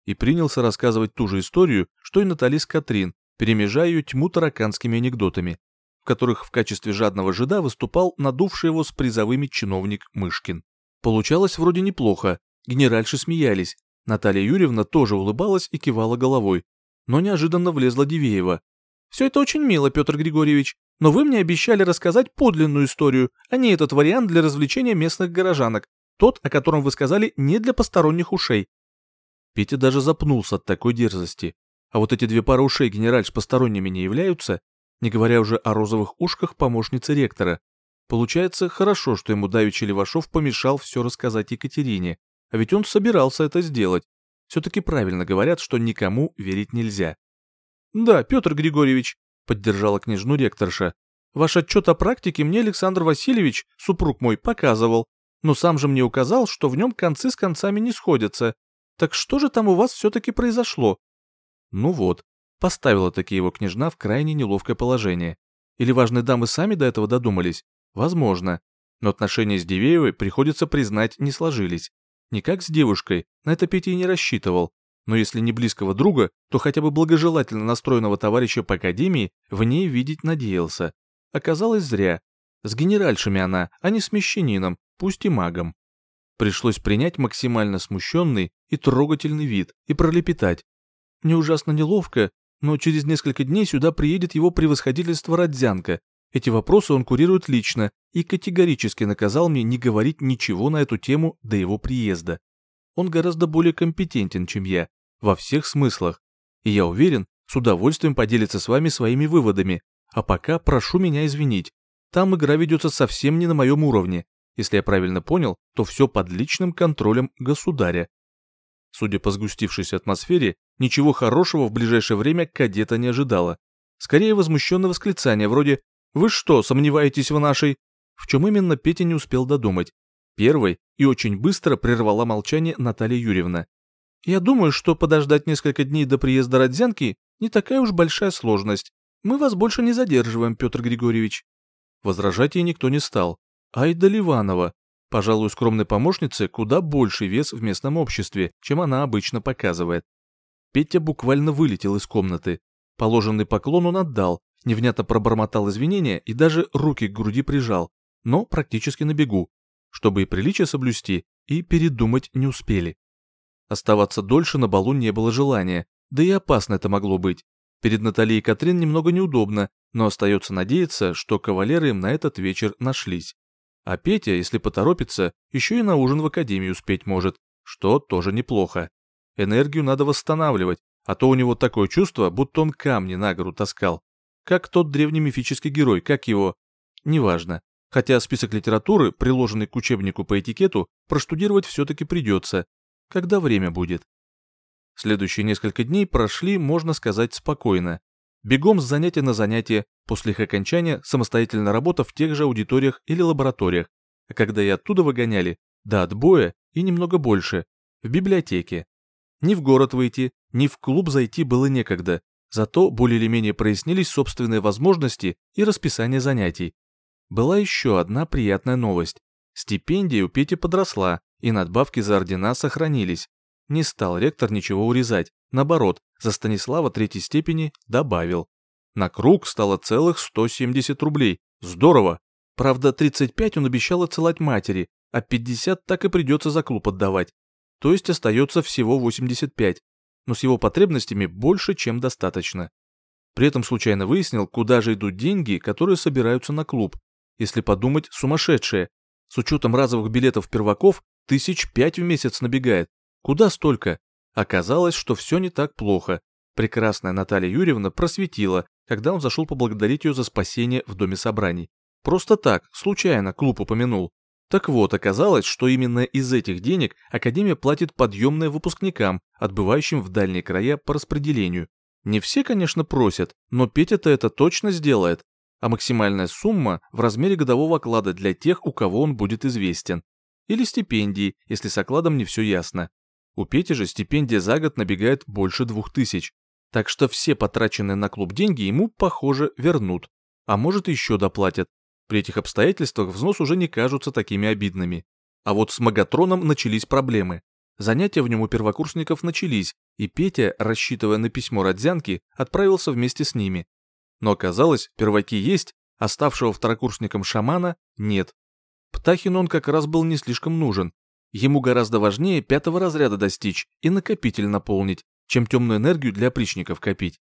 И принялся рассказывать ту же историю, что и Наталис Катрин, перемежая ее тьму тараканскими анекдотами, в которых в качестве жадного жида выступал надувший его с призовыми чиновник Мышкин. Получалось вроде неплохо, генеральши смеялись, Наталья Юрьевна тоже улыбалась и кивала головой. Но неожиданно влезла Дивеева. «Все это очень мило, Петр Григорьевич, но вы мне обещали рассказать подлинную историю, а не этот вариант для развлечения местных горожанок, тот, о котором вы сказали, не для посторонних ушей». Петя даже запнулся от такой дерзости. А вот эти две пары ушей генеральш посторонними не являются, не говоря уже о розовых ушках помощницы ректора. Получается, хорошо, что ему давеча Левашов помешал все рассказать Екатерине. А ведь он собирался это сделать. Все-таки правильно говорят, что никому верить нельзя. «Да, Петр Григорьевич», — поддержала княжну ректорша, «ваш отчет о практике мне Александр Васильевич, супруг мой, показывал, но сам же мне указал, что в нем концы с концами не сходятся. Так что же там у вас все-таки произошло?» Ну вот, поставила таки его княжна в крайне неловкое положение. Или важные дамы сами до этого додумались? Возможно. Но отношения с Дивеевой, приходится признать, не сложились. Не как с девушкой, на это Петя и не рассчитывал. Но если не близкого друга, то хотя бы благожелательно настроенного товарища по академии в ней видеть надеялся. Оказалось зря. С генеральшами она, а не с мещанином, пусть и магом. Пришлось принять максимально смущенный и трогательный вид и пролепетать. Мне ужасно неловко, но через несколько дней сюда приедет его превосходительство Родзянко эти вопросы он курирует лично и категорически наказал мне не говорить ничего на эту тему до его приезда. Он гораздо более компетентен, чем я, во всех смыслах. И я уверен, с удовольствием поделится с вами своими выводами. А пока прошу меня извинить. Там игра ведется совсем не на моем уровне. Если я правильно понял, то все под личным контролем государя. Судя по сгустившейся атмосфере, ничего хорошего в ближайшее время кадета не ожидала. Скорее возмущенное восклицание вроде «Вы что, сомневаетесь в нашей?» В чем именно Петя не успел додумать. Первой и очень быстро прервала молчание Наталья Юрьевна. «Я думаю, что подождать несколько дней до приезда Родзянки не такая уж большая сложность. Мы вас больше не задерживаем, Петр Григорьевич». Возражать ей никто не стал. Айда Ливанова, пожалуй, скромной помощнице куда больший вес в местном обществе, чем она обычно показывает. Петя буквально вылетел из комнаты. Положенный поклон он отдал, невнятно пробормотал извинения и даже руки к груди прижал, но практически на бегу, чтобы и приличие соблюсти, и передумать не успели. Оставаться дольше на балу не было желания, да и опасно это могло быть. Перед Натальей и Катрин немного неудобно, но остается надеяться, что кавалеры им на этот вечер нашлись. А Петя, если поторопится, еще и на ужин в академию успеть может, что тоже неплохо. Энергию надо восстанавливать, а то у него такое чувство, будто он камни на гору таскал. Как тот древний мифический герой, как его... Неважно хотя список литературы, приложенный к учебнику по этикету, проштудировать все-таки придется, когда время будет. Следующие несколько дней прошли, можно сказать, спокойно. Бегом с занятия на занятие, после их окончания самостоятельно работа в тех же аудиториях или лабораториях, а когда и оттуда выгоняли, до отбоя и немного больше, в библиотеке. Ни в город выйти, ни в клуб зайти было некогда, зато более или менее прояснились собственные возможности и расписание занятий. Была еще одна приятная новость. Стипендия у Пети подросла, и надбавки за ордена сохранились. Не стал ректор ничего урезать, наоборот, за Станислава третьей степени добавил. На круг стало целых 170 рублей. Здорово! Правда, 35 он обещал отсылать матери, а 50 так и придется за клуб отдавать. То есть остается всего 85, но с его потребностями больше, чем достаточно. При этом случайно выяснил, куда же идут деньги, которые собираются на клуб, если подумать, сумасшедшие. С учетом разовых билетов перваков тысяч пять в месяц набегает. Куда столько? Оказалось, что все не так плохо. Прекрасная Наталья Юрьевна просветила, когда он зашел поблагодарить ее за спасение в доме собраний. Просто так, случайно, клуб упомянул. Так вот, оказалось, что именно из этих денег Академия платит подъемные выпускникам, отбывающим в дальние края по распределению. Не все, конечно, просят, но Петя-то это точно сделает, а максимальная сумма в размере годового оклада для тех, у кого он будет известен. Или стипендии, если с окладом не все ясно. У Пети же стипендия за год набегает больше двух тысяч. Так что все потраченные на клуб деньги ему, похоже, вернут. А может еще доплатят. При этих обстоятельствах взнос уже не кажутся такими обидными. А вот с Магатроном начались проблемы. Занятия в нем у первокурсников начались, и Петя, рассчитывая на письмо Родзянки, отправился вместе с ними. Но оказалось, перваки есть, оставшего второкурсником шамана нет. Птахин он как раз был не слишком нужен. Ему гораздо важнее пятого разряда достичь и накопитель наполнить, чем темную энергию для опричников копить.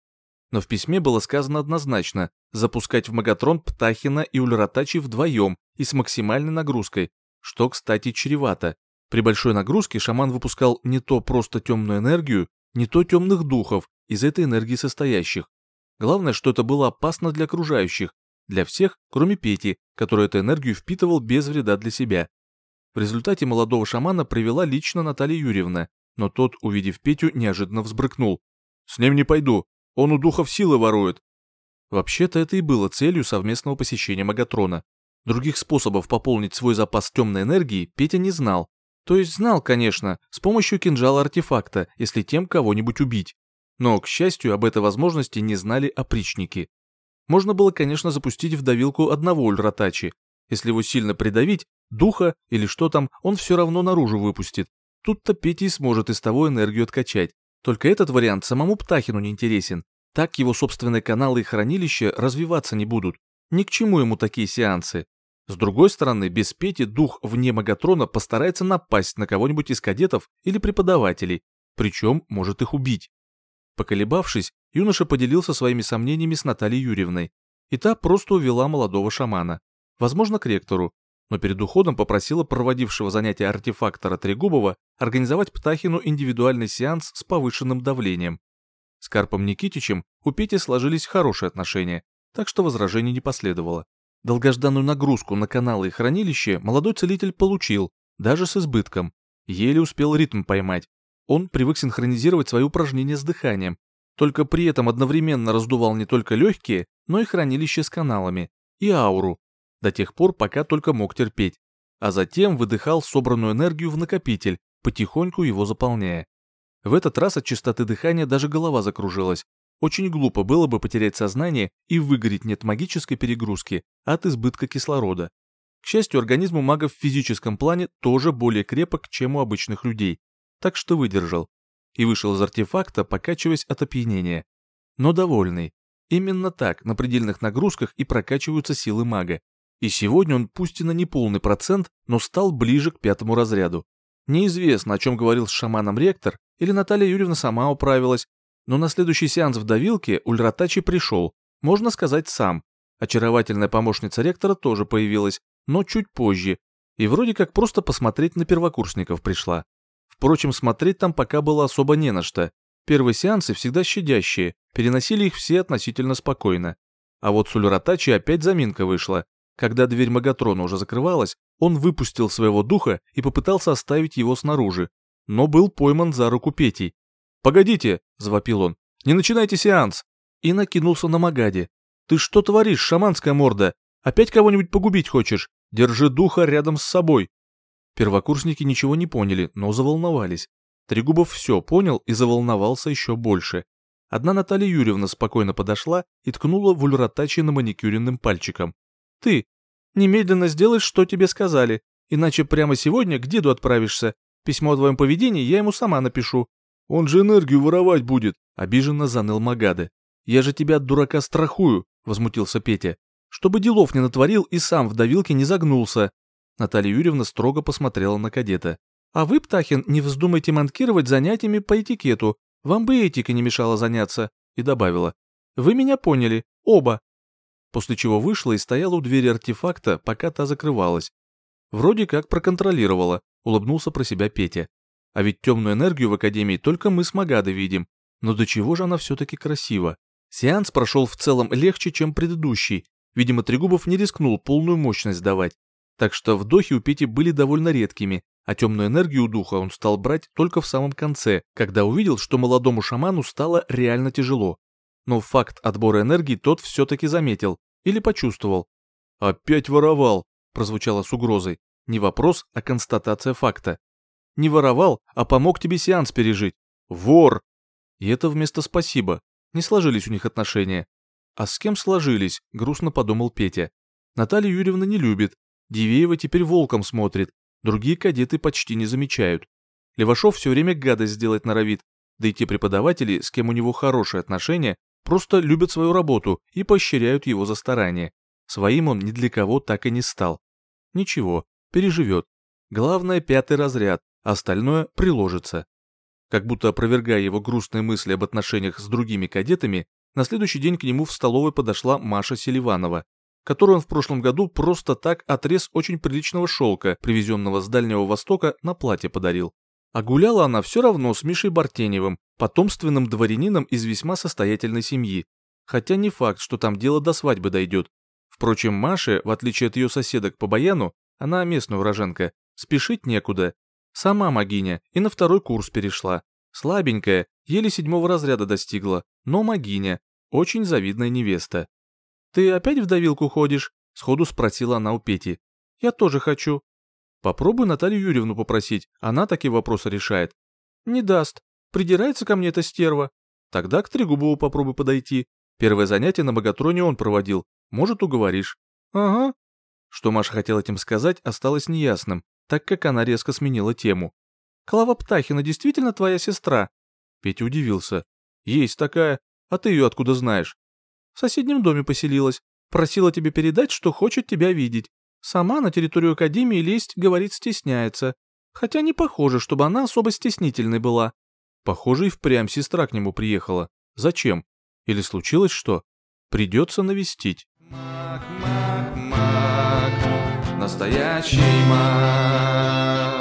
Но в письме было сказано однозначно запускать в Магатрон Птахина и Ульратачи вдвоем и с максимальной нагрузкой, что, кстати, чревато. При большой нагрузке шаман выпускал не то просто темную энергию, не то темных духов, из этой энергии состоящих. Главное, что это было опасно для окружающих, для всех, кроме Пети, который эту энергию впитывал без вреда для себя. В результате молодого шамана привела лично Наталья Юрьевна, но тот, увидев Петю, неожиданно взбрыкнул. «С ним не пойду, он у духов силы ворует». Вообще-то это и было целью совместного посещения Магатрона. Других способов пополнить свой запас темной энергии Петя не знал. То есть знал, конечно, с помощью кинжала-артефакта, если тем кого-нибудь убить. Но, к счастью, об этой возможности не знали опричники. Можно было, конечно, запустить в давилку одного ульратачи. Если его сильно придавить, духа или что там, он все равно наружу выпустит. Тут-то Петя сможет из того энергию откачать. Только этот вариант самому Птахину не интересен. Так его собственные каналы и хранилища развиваться не будут. Ни к чему ему такие сеансы. С другой стороны, без Пети дух вне Магатрона постарается напасть на кого-нибудь из кадетов или преподавателей, причем может их убить. Поколебавшись, юноша поделился своими сомнениями с Натальей Юрьевной, и та просто увела молодого шамана, возможно, к ректору, но перед уходом попросила проводившего занятия артефактора Трегубова организовать Птахину индивидуальный сеанс с повышенным давлением. С Карпом Никитичем у Пети сложились хорошие отношения, так что возражений не последовало. Долгожданную нагрузку на каналы и хранилище молодой целитель получил, даже с избытком. Еле успел ритм поймать, он привык синхронизировать свои упражнения с дыханием, только при этом одновременно раздувал не только легкие, но и хранилище с каналами, и ауру, до тех пор, пока только мог терпеть, а затем выдыхал собранную энергию в накопитель, потихоньку его заполняя. В этот раз от частоты дыхания даже голова закружилась. Очень глупо было бы потерять сознание и выгореть не от магической перегрузки, а от избытка кислорода. К счастью, организм у мага в физическом плане тоже более крепок, чем у обычных людей, так что выдержал. И вышел из артефакта, покачиваясь от опьянения. Но довольный. Именно так на предельных нагрузках и прокачиваются силы мага. И сегодня он пусть и на неполный процент, но стал ближе к пятому разряду. Неизвестно, о чем говорил с шаманом ректор, или Наталья Юрьевна сама управилась, но на следующий сеанс в давилке Ульратачи пришел, можно сказать, сам. Очаровательная помощница ректора тоже появилась, но чуть позже, и вроде как просто посмотреть на первокурсников пришла. Впрочем, смотреть там пока было особо не на что. Первые сеансы всегда щадящие, переносили их все относительно спокойно. А вот с Ульратачи опять заминка вышла. Когда дверь Магатрона уже закрывалась, он выпустил своего духа и попытался оставить его снаружи, но был пойман за руку Петей. «Погодите!» – завопил он. «Не начинайте сеанс!» И накинулся на Магаде. «Ты что творишь, шаманская морда? Опять кого-нибудь погубить хочешь? Держи духа рядом с собой!» Первокурсники ничего не поняли, но заволновались. Трегубов все понял и заволновался еще больше. Одна Наталья Юрьевна спокойно подошла и ткнула в ульратачи на маникюренным пальчиком. «Ты, немедленно сделай, что тебе сказали, иначе прямо сегодня к деду отправишься. Письмо о твоем поведении я ему сама напишу». «Он же энергию воровать будет», — обиженно заныл Магаде. «Я же тебя от дурака страхую», — возмутился Петя. «Чтобы делов не натворил и сам в давилке не загнулся». Наталья Юрьевна строго посмотрела на кадета. «А вы, Птахин, не вздумайте манкировать занятиями по этикету. Вам бы этика не мешала заняться», и добавила. «Вы меня поняли, оба». После чего вышла и стояла у двери артефакта, пока та закрывалась. Вроде как проконтролировала, улыбнулся про себя Петя. А ведь темную энергию в Академии только мы с Магадой видим. Но до чего же она все-таки красива? Сеанс прошел в целом легче, чем предыдущий. Видимо, Трегубов не рискнул полную мощность давать. Так что вдохи у Пети были довольно редкими, а темную энергию духа он стал брать только в самом конце, когда увидел, что молодому шаману стало реально тяжело. Но факт отбора энергии тот все-таки заметил или почувствовал. «Опять воровал», прозвучало с угрозой. Не вопрос, а констатация факта. Не воровал, а помог тебе сеанс пережить. Вор! И это вместо спасибо. Не сложились у них отношения. А с кем сложились, грустно подумал Петя. Наталья Юрьевна не любит. Дивеева теперь волком смотрит. Другие кадеты почти не замечают. Левашов все время гадость сделать норовит. Да и те преподаватели, с кем у него хорошие отношения, просто любят свою работу и поощряют его за старание. Своим он ни для кого так и не стал. Ничего, переживет. Главное пятый разряд, остальное приложится. Как будто опровергая его грустные мысли об отношениях с другими кадетами, на следующий день к нему в столовой подошла Маша Селиванова, которую он в прошлом году просто так отрез очень приличного шелка, привезенного с Дальнего Востока, на платье подарил. А гуляла она все равно с Мишей Бартеневым, потомственным дворянином из весьма состоятельной семьи. Хотя не факт, что там дело до свадьбы дойдет. Впрочем, Маше, в отличие от ее соседок по баяну, она местная уроженка, спешить некуда. Сама магиня и на второй курс перешла. Слабенькая, еле седьмого разряда достигла, но магиня, очень завидная невеста. «Ты опять в давилку ходишь?» — сходу спросила она у Пети. «Я тоже хочу». «Попробуй Наталью Юрьевну попросить, она такие вопросы решает». «Не даст. Придирается ко мне эта стерва». «Тогда к Трегубову попробуй подойти. Первое занятие на Богатроне он проводил, может, уговоришь. Ага. Что Маша хотела этим сказать, осталось неясным, так как она резко сменила тему. Клава Птахина действительно твоя сестра? Петя удивился. Есть такая. А ты ее откуда знаешь? В соседнем доме поселилась. Просила тебе передать, что хочет тебя видеть. Сама на территорию Академии лезть, говорит, стесняется. Хотя не похоже, чтобы она особо стеснительной была. Похоже, и впрямь сестра к нему приехала. Зачем? Или случилось что? Придется навестить. Маг, маг, маг, настоящий маг.